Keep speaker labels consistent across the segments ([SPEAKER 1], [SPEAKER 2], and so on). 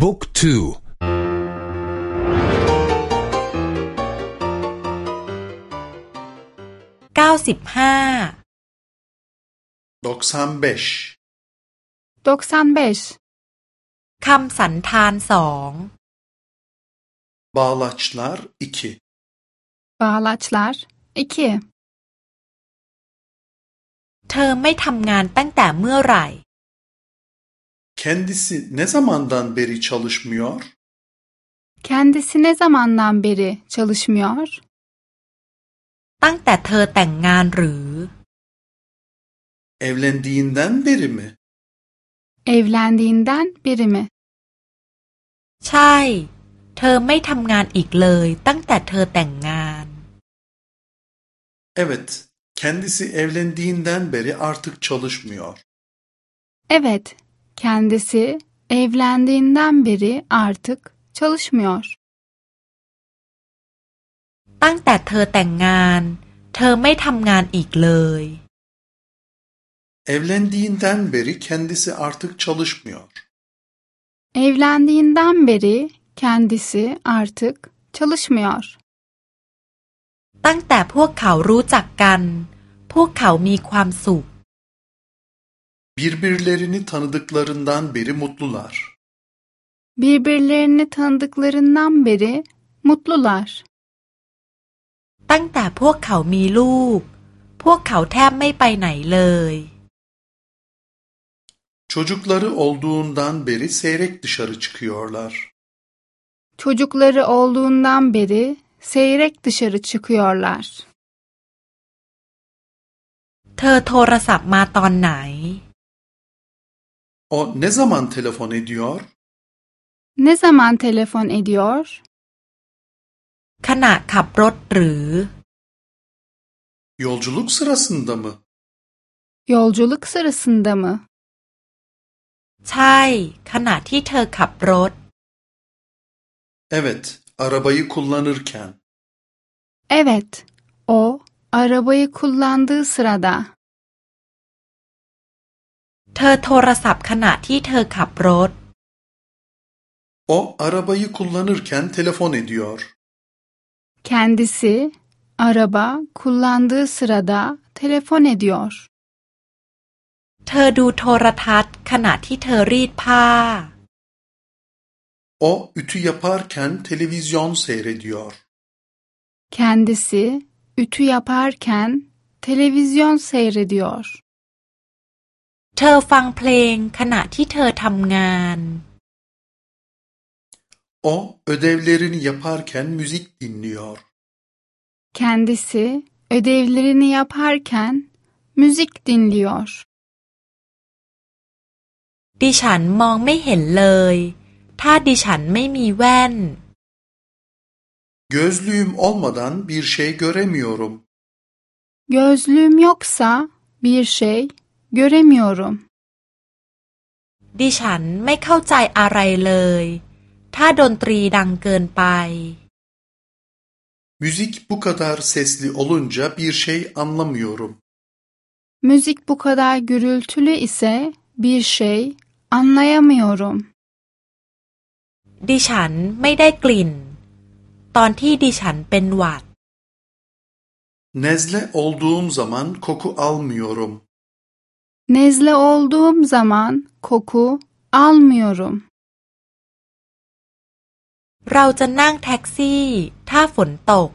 [SPEAKER 1] บุ๊กทู
[SPEAKER 2] เก้าสิบห้าคำสันธานสอง
[SPEAKER 3] Bağlaçlar 2
[SPEAKER 4] Bağlaçlar 2
[SPEAKER 2] เธอไม่ทำงานตั้งแต่เมื่อไหร่
[SPEAKER 3] Kendisi ne zamandan beri çalışmıyor?
[SPEAKER 4] Kendisi ne zamandan beri çalışmıyor?
[SPEAKER 2] ตั้งแต่เธอแต่งงานหรือ
[SPEAKER 3] Evlendiğinden beri mi?
[SPEAKER 4] Evlendiğinden beri mi?
[SPEAKER 2] ใช่ เธอไม่ทำงานอีกเลย ตั้งแต่เธอแต่งงาน
[SPEAKER 3] Evet, kendisi evlendiğinden beri artık çalışmıyor.
[SPEAKER 4] Evet, kendisi evlendiğinden beri artık çalışmıyor.
[SPEAKER 2] ตั้งแต่เธอแต่งงาน เธอไม่ทำงานอีกเลย
[SPEAKER 3] Evlendiğinden beri kendisi artık çalışmıyor.
[SPEAKER 4] Evlendiğinden beri kendisi artık çalışmıyor.
[SPEAKER 2] ตั้งแต่พวกเขารู้จักกัน พวกเขามีความสุข
[SPEAKER 3] Birbirlerini tanıdıklarından beri mutlular.
[SPEAKER 4] Birbirlerini tanıdıklarından beri mutlular.
[SPEAKER 2] ตั้งแต่พวกเขามีลูก พวกเขาแทบไม่ไปไหนเลย
[SPEAKER 3] Çocukları olduğundan beri seyrek dışarı çıkıyorlar.
[SPEAKER 4] Çocukları olduğundan beri seyrek dışarı çıkıyorlar.
[SPEAKER 2] เธอโทรศัพท์มาตอนไหน
[SPEAKER 3] O ne zaman telefon ediyor?
[SPEAKER 4] Ne zaman telefon ediyor?
[SPEAKER 2] ขณะขับรถหรือ
[SPEAKER 3] Yolculuk sırasında mı?
[SPEAKER 4] Yolculuk sırasında mı?
[SPEAKER 2] ใช่ ขณะที่เธอขับรถ
[SPEAKER 3] Evet, arabayı kullanırken.
[SPEAKER 4] Evet, o arabayı kullandığı sırada.
[SPEAKER 2] เธอโทรศัพท์ขณะที่เธอขับรถ
[SPEAKER 3] O arabayı kullanırken telefon ediyor.
[SPEAKER 4] Kendisi araba kullandığı sırada telefon ediyor.
[SPEAKER 2] เธอดูโทรทัศน์ขณะที่เธอรีดผ้า
[SPEAKER 3] O ütü yaparken televizyon seyrediyor.
[SPEAKER 4] Kendisi ütü yaparken televizyon seyrediyor.
[SPEAKER 2] เธอฟังเพลงขณะที่เธอทำงาน
[SPEAKER 3] O ödevlerini yaparken müzik dinliyor.
[SPEAKER 4] Kendisi ödevlerini yaparken müzik dinliyor.
[SPEAKER 2] ดิฉันมองไม่เห็นเลย ถ้าดิฉันไม่มีแว่น
[SPEAKER 3] Gözlüğüm olmadan bir şey göremiyorum.
[SPEAKER 4] Gözlüğüm yoksa bir şey göremiyorum.
[SPEAKER 2] ดิฉันไม่เข้าใจอะไรเลย ถ้าดนตรีดังเกินไป
[SPEAKER 3] Müzik bu kadar sesli olunca bir şey anlamıyorum.
[SPEAKER 4] Müzik bu kadar gürültülü ise bir şey anlayamıyorum.
[SPEAKER 2] ดิฉันไม่ได้กลิ่น ตอนที่ดิฉันเป็นหวัด
[SPEAKER 3] Nezle olduğum zaman koku almıyorum.
[SPEAKER 4] Nezle olduğum zaman koku almıyorum.
[SPEAKER 2] เราจะนั่งแท็กซี่ ถ้าฝนตก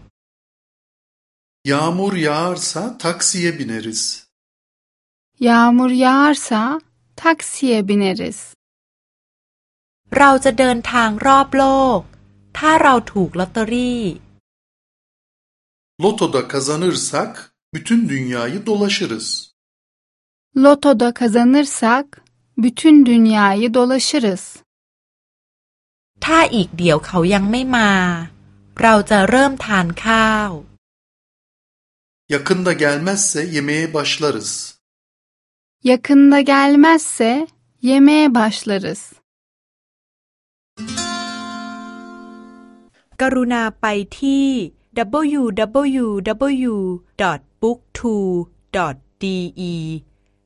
[SPEAKER 3] Yağmur yağarsa taksiye bineriz.
[SPEAKER 4] Yağmur yağarsa taksiye bineriz.
[SPEAKER 2] เราจะเดินทางรอบโลก ถ้าเราถูกลอตเตอรี่
[SPEAKER 3] Lotoda kazanırsak bütün dünyayı dolaşırız.
[SPEAKER 4] Lotoda kazanırsak bütün dünyayı dolaşırız.
[SPEAKER 2] ถ้าอีกเดี๋ยวเขายังไม่มา เราจะเริ่มทานข้าว
[SPEAKER 3] Yakında gelmezse yemeğe başlarız.
[SPEAKER 4] Yakında gelmezse yemeye başlarız.
[SPEAKER 2] กรุณาไปที่ www.booktwo.de